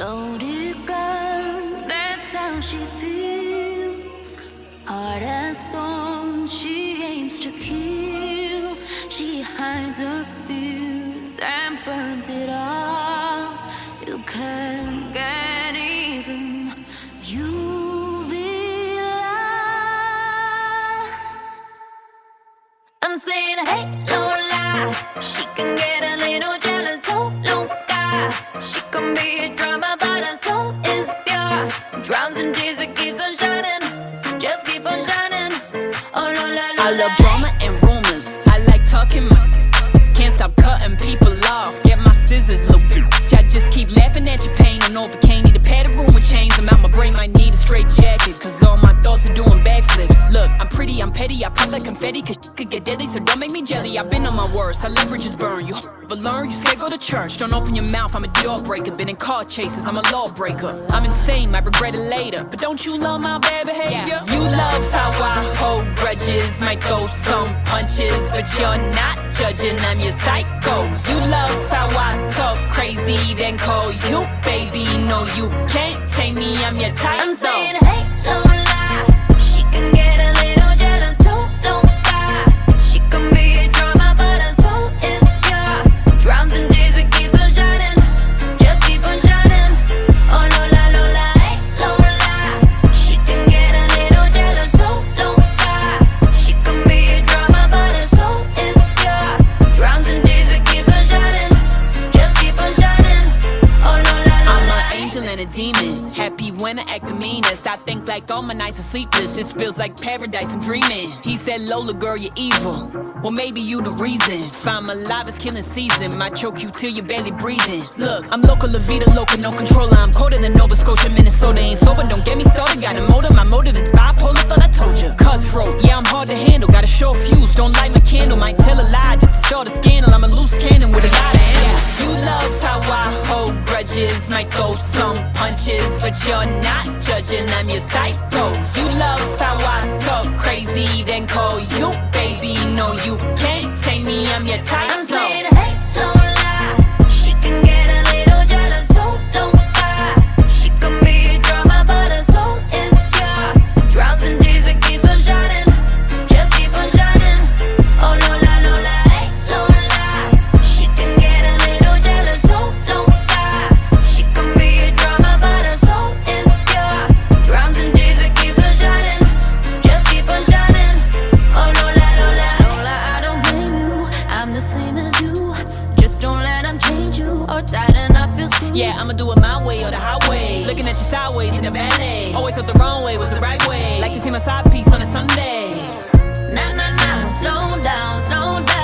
Loaded gun, that's how she feels. Hard as stone, she aims to kill. She hides her fears and burns it all. You can't get even. You'll be lost. I'm saying, hey, no lie. She can get a little jealous, oh, so loca. She can be a I love drama and rumors. I like talking my. Can't stop cutting people off. Get my scissors, little bitch. I just keep laughing at your pain and overcame. Need a pad of room with chains. I'm out my brain, might need a straight jacket. Cause all my thoughts are doing backflips. Look, I'm pretty, I'm petty. I pop like confetti. Cause shit could get deadly. So don't make me jelly. I've been on my worst. I let bridges burn. You but learn, you scared go to church. Don't open your mouth. I'm a deal breaker. Been in car chases. I'm a lawbreaker. I'm insane. Might regret it later. But don't you love my bad behavior? You love how I Might throw some punches. But you're not judging. I'm your psycho. You love how I talk crazy. Then call you baby. No, you can't take me. I'm your type. I'm saying, a demon. Happy when I act the meanest. I think like all my nights are sleepless. This feels like paradise, I'm dreaming. He said, Lola, girl, you're evil. Well, maybe you the reason. If I'm alive, it's killing season. Might choke you till you're barely breathing. Look, I'm local, La Vida, local, no controller. I'm colder than Nova Scotia, Minnesota. Ain't sober, don't get me started. Got a motive, my motive is bipolar, thought I told you. Cutthroat, yeah, I'm hard to handle. Got a short fuse, don't light my candle. Might tell a lie just to start a scandal. I'm a loose cannon with a but you're not judging. I'm your psycho. Same as you. Just don't let them change you or tighten up your screws. Yeah, I'ma do it my way or the highway. Looking at you sideways in the valet. Always thought the wrong way was the right way. Like to see my side piece on a Sunday. Nah, nah, nah. Slow down, slow down.